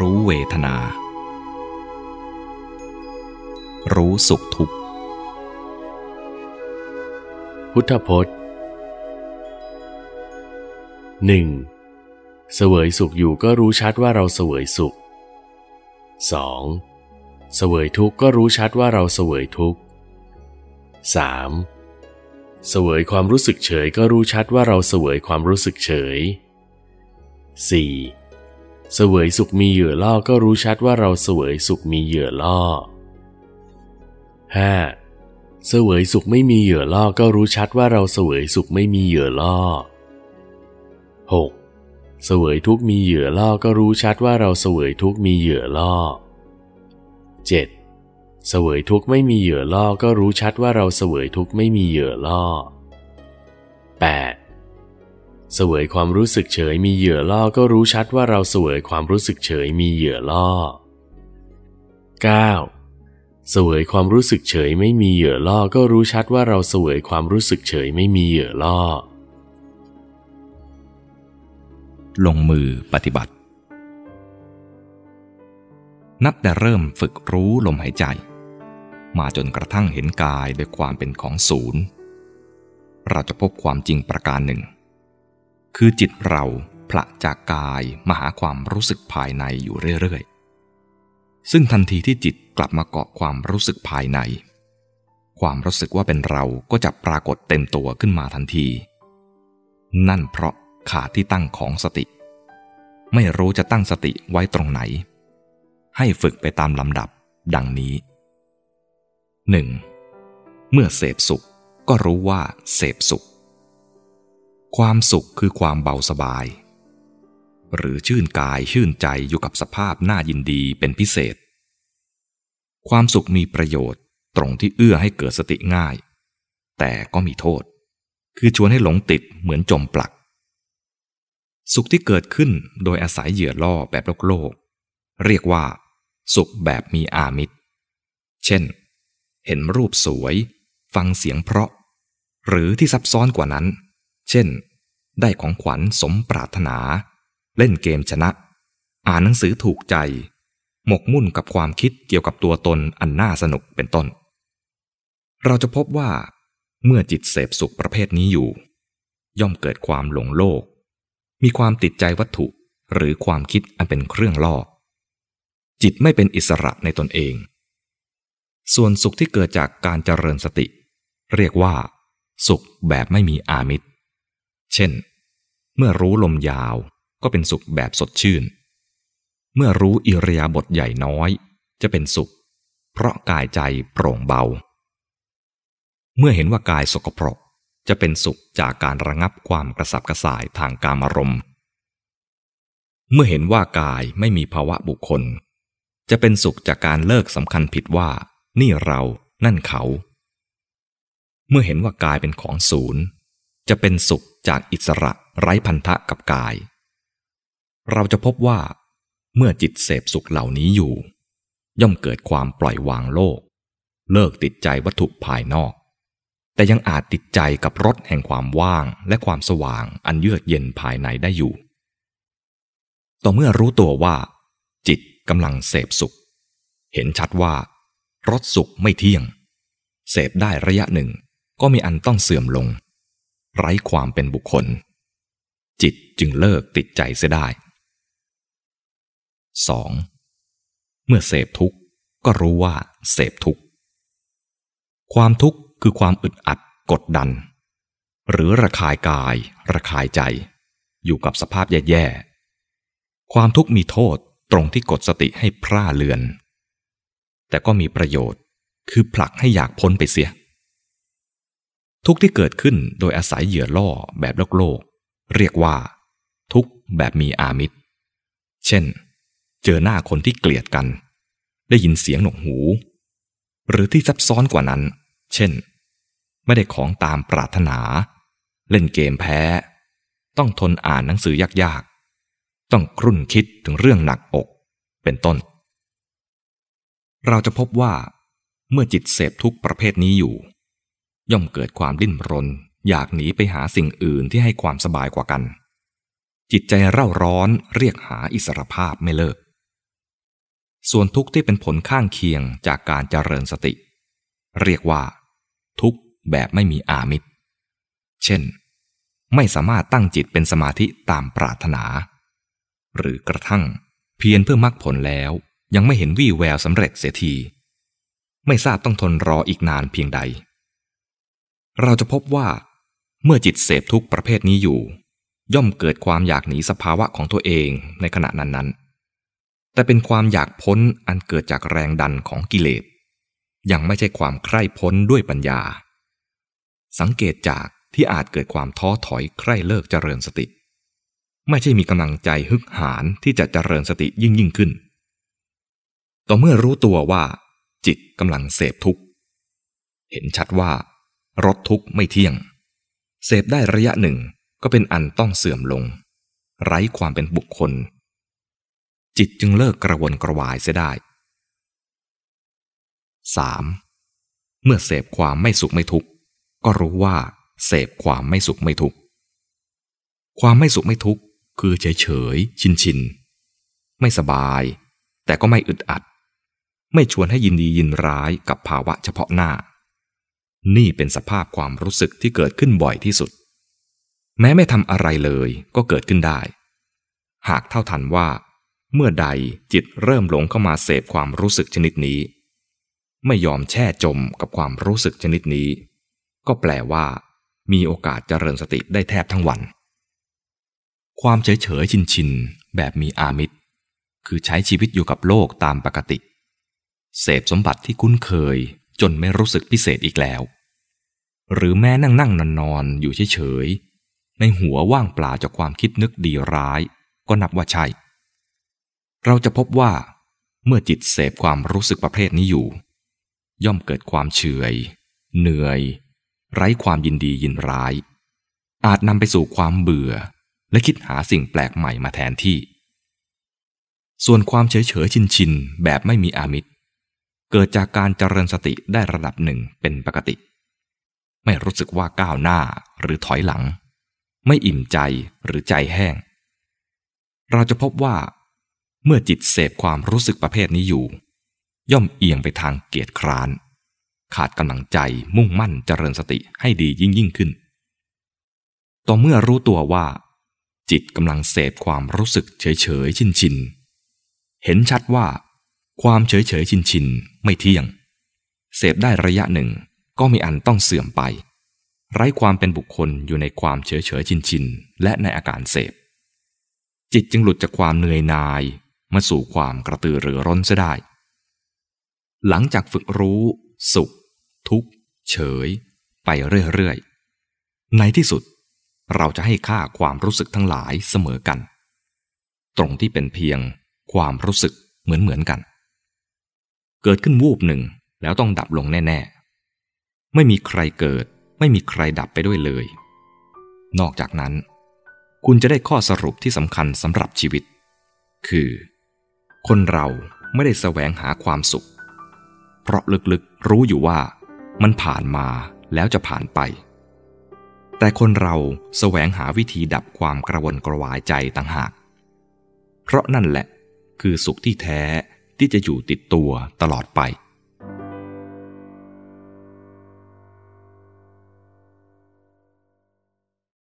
รู้เวทนา รู้สุขทุกข์ พุทธพจน์หนึ่งเสวยสุขอยู่ก็รู้ชัดว่าเราเสวยสุข 2. เสวยทุกข์ก็รู้ชัดว่าเราเสวยทุกข์ 3. เสวยความรู้สึกเฉยก็รู้ชัดว่าเราเสวยความรู้สึกเฉย 4. เสวยสุขมีเหยื่อล่อก็รู้ชัดว่าเราเสวยสุขมีเหยื่อล่อ 5. เสวยสุขไม่มีเหยื่อล่อก็รู้ชัดว่าเราเสวยสุขไม่มีเหยื่อล่อ 6. เสวยทุกมีเหยื่อล่อก็รู้ชัดว่าเราเสวยทุกมีเหยื่อล่อ 7. เสวยทุกไม่มีเหยื่อล่อก็รู้ชัดว่าเราเสวยทุกไม่มีเหยื่อล่อ 8. เสวยความรู้สึกเฉยมีเหยื่อล่อก็รู้ชัดว่าเราเสวยความรู้สึกเฉยมีเหยื่อล่อ 9. เสวยความรู้สึกเฉยไม่มีเหยื่อล่อก็รู้ชัดว่าเราเสวยความรู้สึกเฉยไม่มีเหยื่อล่อ ลงมือปฏิบัติ นับแต่เริ่มฝึกรู้ลมหายใจ มาจนกระทั่งเห็นกายโดยความเป็นของศูนย์ เราจะพบความจริงประการหนึ่ง คือจิตเราผละจากกายมาหาความรู้สึกภายในอยู่เรื่อยๆ ซึ่งทันทีที่จิตกลับมาเกาะความรู้สึกภายใน ความรู้สึกว่าเป็นเราก็จะปรากฏเต็มตัวขึ้นมาทันที นั่นเพราะขาดที่ตั้งของสติ ไม่รู้จะตั้งสติไว้ตรงไหน ให้ฝึกไปตามลำดับดังนี้ 1. เมื่อเสพสุขก็รู้ว่าเสพสุข ความสุขคือความเบาสบาย หรือชื่นกายชื่นใจอยู่กับสภาพน่ายินดีเป็นพิเศษ ความสุขมีประโยชน์ตรงที่เอื้อให้เกิดสติง่าย แต่ก็มีโทษ คือชวนให้หลงติดเหมือนจมปลัก สุขที่เกิดขึ้นโดยอาศัยเหยื่อล่อแบบโลกโลก เรียกว่า สุขแบบมีอามิตร เช่น เห็นรูปสวย ฟังเสียงเพราะ หรือที่ซับซ้อนกว่านั้น เช่น ได้ของขวัญสมปรารถนา เล่นเกมชนะ อ่านหนังสือถูกใจ หมกมุ่นกับความคิดเกี่ยวกับตัวตนอันน่าสนุกเป็นต้น เราจะพบว่า เมื่อจิตเสพสุขประเภทนี้อยู่ ย่อมเกิดความหลงโลก มีความติดใจวัตถุหรือความคิดอันเป็นเครื่องล่อ จิตไม่เป็นอิสระในตนเอง ส่วนสุขที่เกิดจากการเจริญสติ เรียกว่า สุขแบบไม่มีอามิตร เช่น เมื่อรู้ลมยาวก็เป็นสุขแบบสดชื่น เมื่อรู้อิริยาบถใหญ่น้อย จะเป็นสุข เพราะกายใจโปร่งเบา เมื่อเห็นว่ากายสกปรกจะเป็นสุขจากการระงับความกระสับกระส่ายทางกามารมณ์ เมื่อเห็นว่ากายไม่มีภาวะบุคคล จะเป็นสุขจากการเลิกสำคัญผิดว่า นี่เรานั่นเขา เมื่อเห็นว่ากายเป็นของศูนย์ จะเป็นสุขจากอิสระ ไร้พันธะกับกาย เราจะพบว่า เมื่อจิตเสพสุขเหล่านี้อยู่ ย่อมเกิดความปล่อยวางโลก เลิกติดใจวัตถุภายนอก แต่ยังอาจติดใจกับรสแห่งความว่างและความสว่างอันเยือกเย็นภายในได้อยู่ ต่อเมื่อรู้ตัวว่า จิตกำลังเสพสุข เห็นชัดว่ารสสุขไม่เที่ยง เสพได้ระยะหนึ่งก็มีอันต้องเสื่อมลง ไร้ความเป็นบุคคล จิตจึงเลิกติดใจเสียได้ 2. เมื่อเสพทุกข์ก็รู้ว่าเสพทุกข์ ความทุกข์คือความอึดอัดกดดัน หรือระคายกาย ระคายใจ อยู่กับสภาพแย่ๆ ความทุกข์มีโทษตรงที่กดสติให้พร่าเลือน แต่ก็มีประโยชน์คือผลักให้อยากพ้นไปเสีย ทุกที่เกิดขึ้นโดยอาศัยเหยื่อล่อแบบโลกโลก เรียกว่า ทุกข์แบบมีอามิตร เช่น เจอหน้าคนที่เกลียดกัน ได้ยินเสียงหนวกหู หรือที่ซับซ้อนกว่านั้น เช่น ไม่ได้ของตามปรารถนา เล่นเกมแพ้ ต้องทนอ่านหนังสือยากๆ ต้องครุ่นคิดถึงเรื่องหนักอก เป็นต้น เราจะพบว่า เมื่อจิตเสพทุกประเภทนี้อยู่ ย่อมเกิดความดิ้นรน อยากหนีไปหาสิ่งอื่นที่ให้ความสบายกว่ากัน จิตใจเร่าร้อนเรียกหาอิสรภาพไม่เลิก ส่วนทุกข์ที่เป็นผลข้างเคียงจากการเจริญสติ เรียกว่า ทุกข์แบบไม่มีอามิตร เช่น ไม่สามารถตั้งจิตเป็นสมาธิตามปรารถนา หรือกระทั่งเพียรเพื่อมรรคผลแล้วยังไม่เห็นวี่แววสำเร็จเสียที ไม่ทราบต้องทนรออีกนานเพียงใด เราจะพบว่า เมื่อจิตเสพทุกประเภทนี้อยู่ ย่อมเกิดความอยากหนีสภาวะของตัวเองในขณะนั้น ๆ แต่เป็นความอยากพ้นอันเกิดจากแรงดันของกิเลส ยังไม่ใช่ความใคร่พ้นด้วยปัญญา สังเกตจากที่อาจเกิดความท้อถอยใคร่เลิกเจริญสติ ไม่ใช่มีกำลังใจฮึกหานที่จะเจริญสติยิ่งยิ่งขึ้น ต่อเมื่อรู้ตัวว่า จิตกำลังเสพทุกข์ เห็นชัดว่ารถทุกข์ไม่เที่ยง เสพได้ระยะหนึ่งก็เป็นอันต้องเสื่อมลง ไร้ความเป็นบุคคล จิตจึงเลิกกระวนกระวายเสียได้ 3. เมื่อเสพความไม่สุขไม่ทุกข์ก็รู้ว่าเสพความไม่สุขไม่ทุกข์ความไม่สุขไม่ทุกข์คือเฉยเฉยชินชินไม่สบาย แต่ก็ไม่อึดอัด ไม่ชวนให้ยินดียินร้ายกับภาวะเฉพาะหน้า นี่เป็นสภาพความรู้สึกที่เกิดขึ้นบ่อยที่สุด แม้ไม่ทำอะไรเลยก็เกิดขึ้นได้ หากเท่าทันว่า เมื่อใดจิตเริ่มหลงเข้ามาเสพความรู้สึกชนิดนี้ ไม่ยอมแช่จมกับความรู้สึกชนิดนี้ ก็แปลว่า มีโอกาสเจริญสติได้แทบทั้งวัน ความเฉยเฉยชินชินแบบมีอามิตร คือใช้ชีวิตอยู่กับโลกตามปกติ เสพสมบัติที่คุ้นเคย จนไม่รู้สึกพิเศษอีกแล้ว หรือแม้นั่งนั่งนอนนอนอยู่เฉยๆในหัวว่างเปล่าจากความคิดนึกดีร้าย ก็นับว่าใช่ เราจะพบว่า เมื่อจิตเสพความรู้สึกประเภทนี้อยู่ ย่อมเกิดความเฉยเหนื่อย ไร้ความยินดียินร้าย อาจนำไปสู่ความเบื่อ และคิดหาสิ่งแปลกใหม่มาแทนที่ ส่วนความเฉยเฉยชินชินแบบไม่มีอามิตร เกิดจากการเจริญสติได้ระดับหนึ่งเป็นปกติ ไม่รู้สึกว่าก้าวหน้าหรือถอยหลัง ไม่อิ่มใจหรือใจแห้ง เราจะพบว่า เมื่อจิตเสพความรู้สึกประเภทนี้อยู่ ย่อมเอียงไปทางเกียรติคร้าน ขาดกำลังใจมุ่งมั่นเจริญสติให้ดียิ่งยิ่งขึ้น ต่อเมื่อรู้ตัวว่า จิตกำลังเสพความรู้สึกเฉยเฉยชินชินเห็นชัดว่า ความเฉยเฉยชินชินไม่เที่ยง เสพได้ระยะหนึ่งก็มีอันต้องเสื่อมไป ไร้ความเป็นบุคคลอยู่ในความเฉยเฉยชินชินและในอาการเสพ จิตจึงหลุดจากความเหนื่อยนายมาสู่ความกระตือรือร้นเสียได้ หลังจากฝึกรู้ สุข ทุกข์ เฉย ไปเรื่อยๆ ในที่สุดเราจะให้ค่าความรู้สึกทั้งหลายเสมอกัน ตรงที่เป็นเพียงความรู้สึกเหมือนเหมือนกัน เกิดขึ้นวูบหนึ่งแล้วต้องดับลงแน่ๆ ไม่มีใครเกิด ไม่มีใครดับไปด้วยเลย นอกจากนั้น คุณจะได้ข้อสรุปที่สำคัญสำหรับชีวิต คือ คนเราไม่ได้แสวงหาความสุข เพราะลึกๆรู้อยู่ว่ามันผ่านมาแล้วจะผ่านไป แต่คนเราแสวงหาวิธีดับความกระวนกระวายใจต่างหาก เพราะนั่นแหละคือสุขที่แท้ ที่จะอยู่ติดตัวตลอดไป